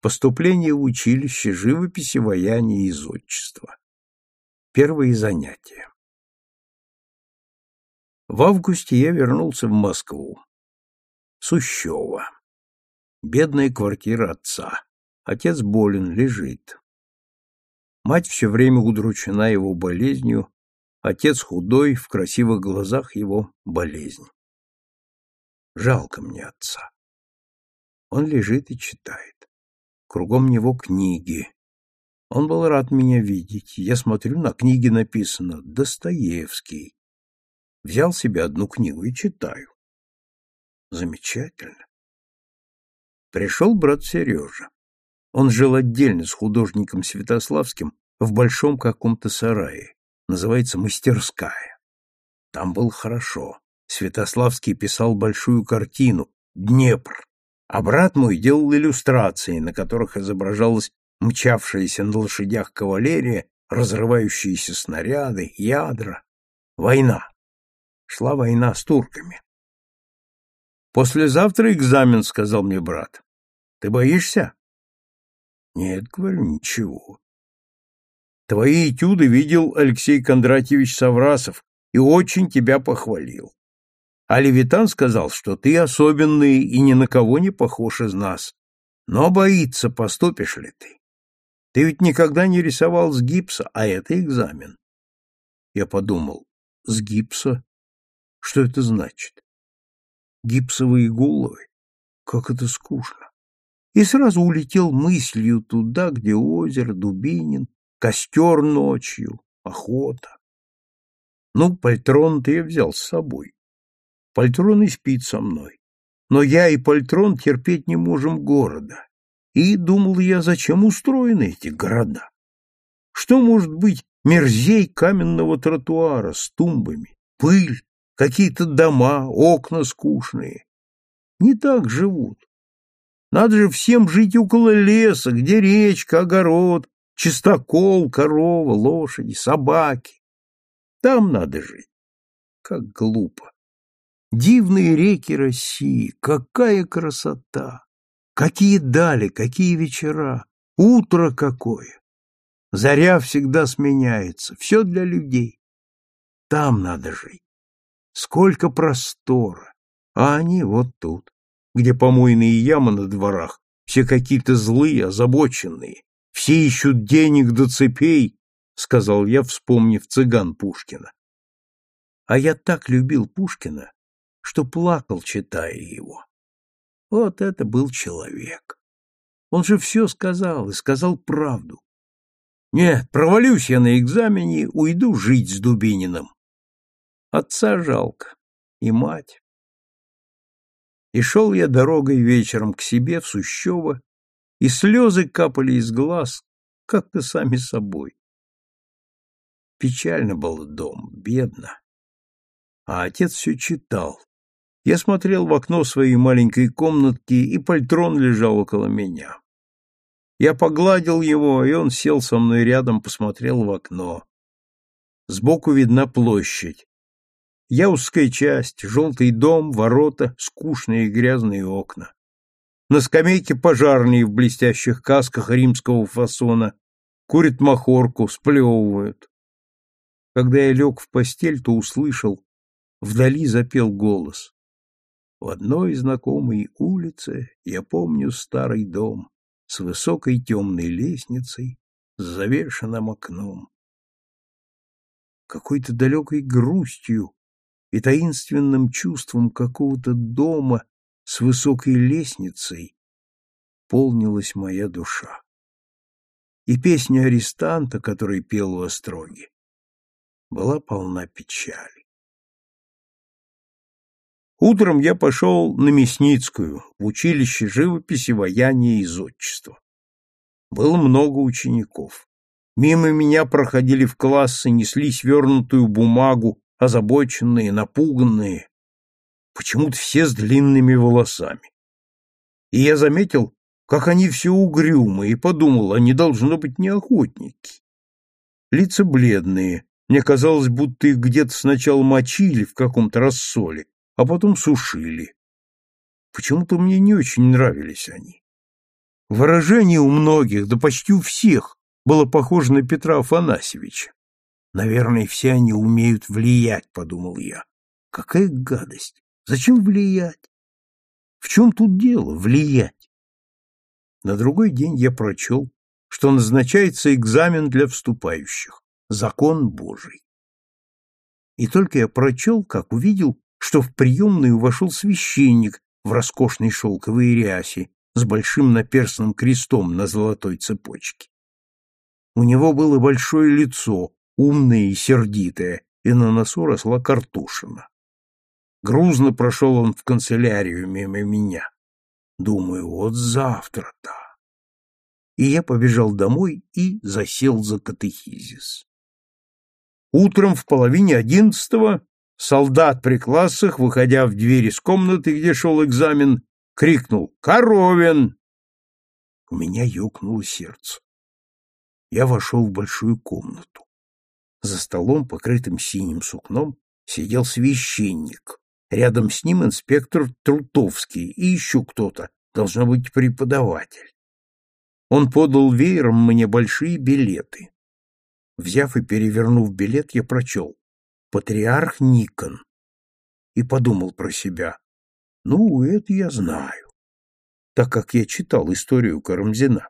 Поступление в училище живописи, ваяния и зодчества. Первые занятия. В августе я вернулся в Москву. Сущева. Бедная квартира отца. Отец болен, лежит. Мать все время удручена его болезнью, отец худой, в красивых глазах его болезнь. Жалко мне отца. Он лежит и читает. Кругом него книги. Он был рад меня видеть. Я смотрю, на книге написано «Достоевский». Взял себе одну книгу и читаю. Замечательно. Пришел брат Сережа. Он жил отдельно с художником Святославским в большом каком-то сарае. Называется «Мастерская». Там было хорошо. Святославский писал большую картину «Днепр», а брат мой делал иллюстрации, на которых изображалась мчавшаяся на лошадях кавалерия, разрывающиеся снаряды, ядра. Война. Шла война с турками. «Послезавтра экзамен», — сказал мне брат. «Ты боишься?» «Нет, — говорю, — ничего». «Твои этюды видел Алексей Кондратьевич Саврасов и очень тебя похвалил. А Левитан сказал, что ты особенный и ни на кого не похож из нас. Но боится, поступишь ли ты. Ты ведь никогда не рисовал с гипса, а это экзамен. Я подумал, с гипса? Что это значит? Гипсовые головы? Как это скучно. И сразу улетел мыслью туда, где озеро, Дубинин, костер ночью, охота. Ну, пальтрон-то я взял с собой. Польтрон и спит со мной. Но я и Польтрон терпеть не можем города. И думал я, зачем устроены эти города? Что может быть мерзей каменного тротуара с тумбами, пыль, какие-то дома, окна скучные? Не так живут. Надо же всем жить около леса, где речка, огород, чистокол, корова, лошади, собаки. Там надо жить. Как глупо. Дивные реки России, какая красота! Какие дали, какие вечера, утро какое! Заря всегда сменяется, все для людей. Там надо жить. Сколько простора, а они вот тут, где помойные ямы на дворах, все какие-то злые, озабоченные, все ищут денег до цепей, — сказал я, вспомнив цыган Пушкина. А я так любил Пушкина, что плакал, читая его. Вот это был человек. Он же все сказал и сказал правду. Нет, провалюсь я на экзамене, уйду жить с Дубининым. Отца жалко, и мать. И шел я дорогой вечером к себе в Сущево, и слезы капали из глаз, как-то сами собой. Печально был дом, бедно. А отец все читал, я смотрел в окно своей маленькой комнатки, и пальтрон лежал около меня. Я погладил его, и он сел со мной рядом, посмотрел в окно. Сбоку видна площадь. Я узкая часть, желтый дом, ворота, скучные грязные окна. На скамейке пожарные в блестящих касках римского фасона курят махорку, сплевывают. Когда я лег в постель, то услышал, вдали запел голос. В одной знакомой улице я помню старый дом с высокой темной лестницей, с завешенным окном. Какой-то далекой грустью и таинственным чувством какого-то дома с высокой лестницей полнилась моя душа. И песня арестанта, который пел в Остроге, была полна печали. Утром я пошел на Мясницкую, в училище живописи, ваяния и зодчества. Было много учеников. Мимо меня проходили в классы, несли свернутую бумагу, озабоченные, напуганные, почему-то все с длинными волосами. И я заметил, как они все угрюмы, и подумал, они должно быть не охотники. Лица бледные, мне казалось, будто их где-то сначала мочили в каком-то рассоле, а потом сушили. Почему-то мне не очень нравились они. Выражение у многих, да почти у всех, было похоже на Петра Афанасьевича. Наверное, все они умеют влиять, подумал я. Какая гадость! Зачем влиять? В чем тут дело, влиять? На другой день я прочел, что назначается экзамен для вступающих. Закон Божий. И только я прочел, как увидел, что в приемную вошел священник в роскошной шелковой рясе с большим наперстным крестом на золотой цепочке. У него было большое лицо, умное и сердитое, и на носу росла картушина. Грузно прошел он в канцелярию мимо меня. Думаю, вот завтра-то. И я побежал домой и засел за катехизис. Утром в половине одиннадцатого солдат при классах, выходя в дверь из комнаты, где шел экзамен, крикнул «Коровин!». У меня ёкнуло сердце. Я вошел в большую комнату. За столом, покрытым синим сукном, сидел священник. Рядом с ним инспектор Трутовский и еще кто-то, должно быть преподаватель. Он подал веером мне большие билеты. Взяв и перевернув билет, я прочел «Патриарх Никон» и подумал про себя. Ну, это я знаю, так как я читал историю Карамзина.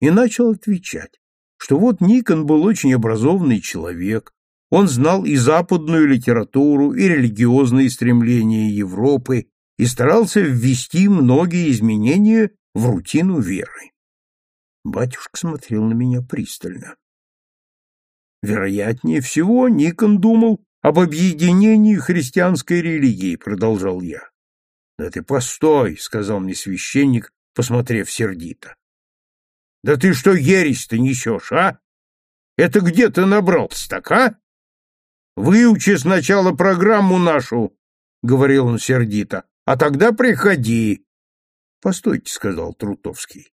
И начал отвечать, что вот Никон был очень образованный человек, он знал и западную литературу, и религиозные стремления Европы, и старался ввести многие изменения в рутину веры. Батюшка смотрел на меня пристально. Вероятнее всего, Никон думал об объединении христианской религии, продолжал я. Да ты постой, сказал мне священник, посмотрев сердито. Да ты что ересь-то несешь, а? Это где ты набрался так, а? Выучи сначала программу нашу, говорил он сердито, а тогда приходи. Постойте, сказал Трутовский.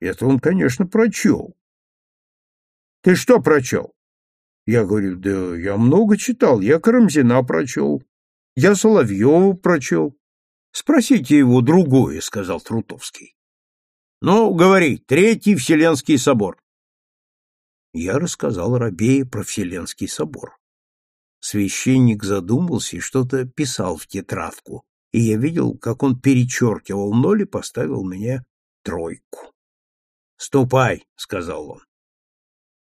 Это он, конечно, прочел. Ты что прочел? Я говорю, да я много читал, я Карамзина прочел, я Соловьева прочел. Спросите его другое, сказал Трутовский. Ну, говори, Третий Вселенский собор. Я рассказал Рабее про Вселенский собор. Священник задумался и что-то писал в тетрадку, и я видел, как он перечеркивал ноль и поставил мне тройку. «Ступай», — сказал он.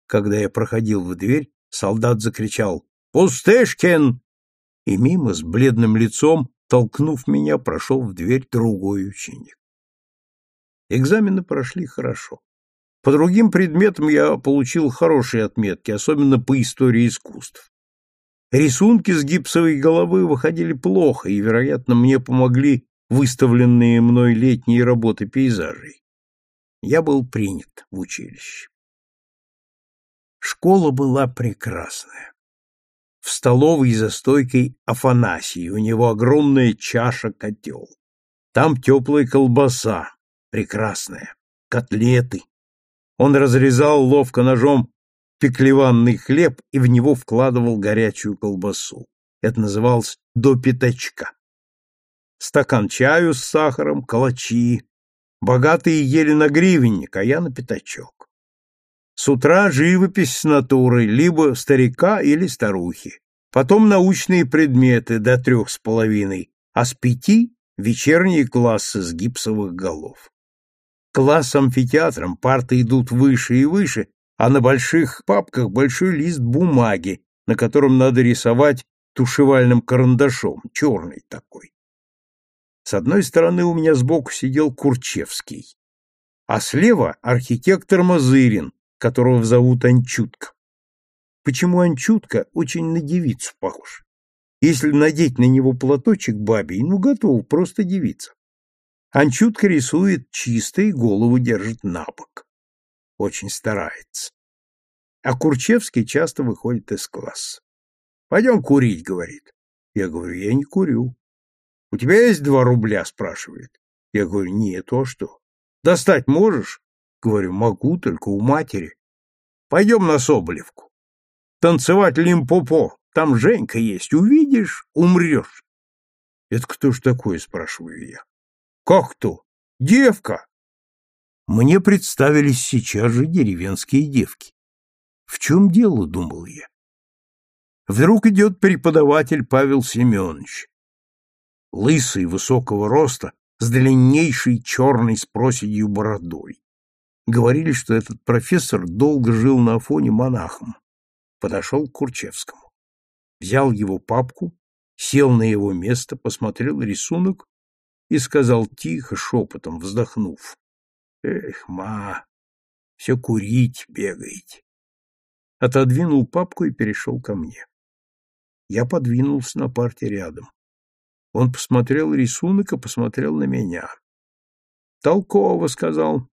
Когда я проходил в дверь, Солдат закричал «Пустышкин!» И мимо с бледным лицом, толкнув меня, прошел в дверь другой ученик. Экзамены прошли хорошо. По другим предметам я получил хорошие отметки, особенно по истории искусств. Рисунки с гипсовой головы выходили плохо, и, вероятно, мне помогли выставленные мной летние работы пейзажей. Я был принят в училище. Школа была прекрасная. В столовой за стойкой Афанасий, у него огромная чаша-котел. Там теплая колбаса, прекрасная, котлеты. Он разрезал ловко ножом пеклеванный хлеб и в него вкладывал горячую колбасу. Это называлось до пятачка. Стакан чаю с сахаром, калачи. Богатые ели на гривенник, а я на пятачок. С утра живопись с натурой, либо старика или старухи. Потом научные предметы до трех с половиной, а с пяти — вечерние классы с гипсовых голов. Класс амфитеатром парты идут выше и выше, а на больших папках большой лист бумаги, на котором надо рисовать тушевальным карандашом, черный такой. С одной стороны у меня сбоку сидел Курчевский, а слева архитектор Мазырин, которого зовут Анчутка. Почему Анчутка очень на девицу похож? Если надеть на него платочек бабий, ну готов, просто девица. Анчутка рисует чисто и голову держит на бок. Очень старается. А Курчевский часто выходит из класса. «Пойдем курить», — говорит. Я говорю, я не курю. «У тебя есть два рубля?» — спрашивает. Я говорю, нет, а что? «Достать можешь?» Говорю, могу, только у матери. Пойдем на Соболевку. Танцевать лимпопо. Там Женька есть. Увидишь, умрешь. Это кто ж такое, спрашиваю я. Как кто? Девка. Мне представились сейчас же деревенские девки. В чем дело, думал я. Вдруг идет преподаватель Павел Семенович. Лысый, высокого роста, с длиннейшей черной с проседью бородой. Говорили, что этот профессор долго жил на Афоне монахом. Подошел к Курчевскому. Взял его папку, сел на его место, посмотрел рисунок и сказал тихо, шепотом, вздохнув. Эх, ма, все курить бегаете. Отодвинул папку и перешел ко мне. Я подвинулся на парте рядом. Он посмотрел рисунок и посмотрел на меня. Толково сказал.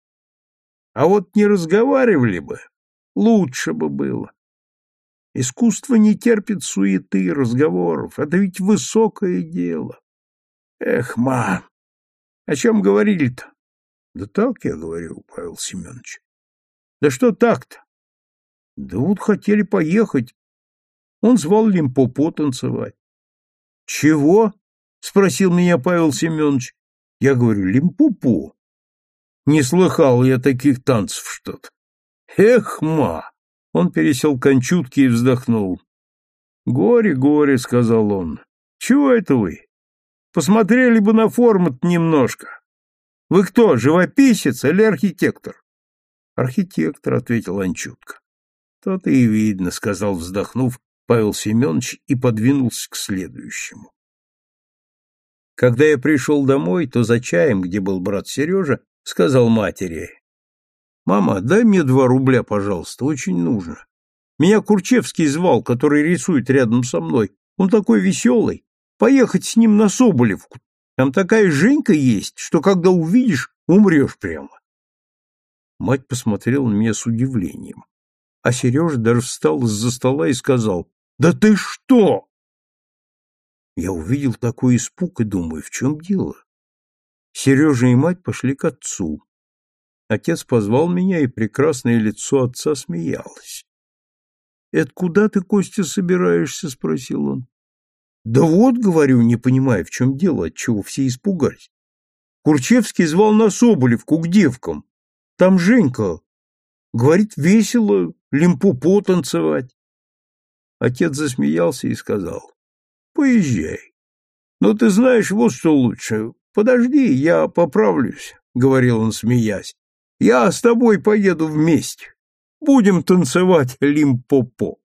А вот не разговаривали бы, лучше бы было. Искусство не терпит суеты разговоров. Это ведь высокое дело. Эх, ма, о чем говорили-то? Да так я говорю, Павел Семенович. Да что так-то? Да вот хотели поехать. Он звал Лимпопо танцевать. Чего? Спросил меня Павел Семенович. Я говорю, Лимпопо. Не слыхал я таких танцев что-то. Эх, ма! Он пересел кончутки и вздохнул. Горе, горе, сказал он. Чего это вы? Посмотрели бы на форму немножко. Вы кто, живописец или архитектор? Архитектор, ответил Анчутка. То-то и видно, сказал, вздохнув, Павел Семенович и подвинулся к следующему. Когда я пришел домой, то за чаем, где был брат Сережа, сказал матери. «Мама, дай мне два рубля, пожалуйста, очень нужно. Меня Курчевский звал, который рисует рядом со мной. Он такой веселый. Поехать с ним на Соболевку. Там такая Женька есть, что когда увидишь, умрешь прямо. Мать посмотрела на меня с удивлением. А Сережа даже встал из-за стола и сказал, «Да ты что?» Я увидел такой испуг и думаю, в чем дело? Сережа и мать пошли к отцу. Отец позвал меня, и прекрасное лицо отца смеялось. «Это куда ты, Костя, собираешься?» — спросил он. Да вот, говорю, не понимая, в чем дело, отчего все испугались. Курчевский звал на Соболевку к девкам. Там Женька. Говорит, весело, лимпупо танцевать. Отец засмеялся и сказал, поезжай. Но ты знаешь, вот что лучше. Подожди, я поправлюсь, говорил он, смеясь. Я с тобой поеду вместе. Будем танцевать лимпопо.